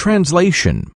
Translation.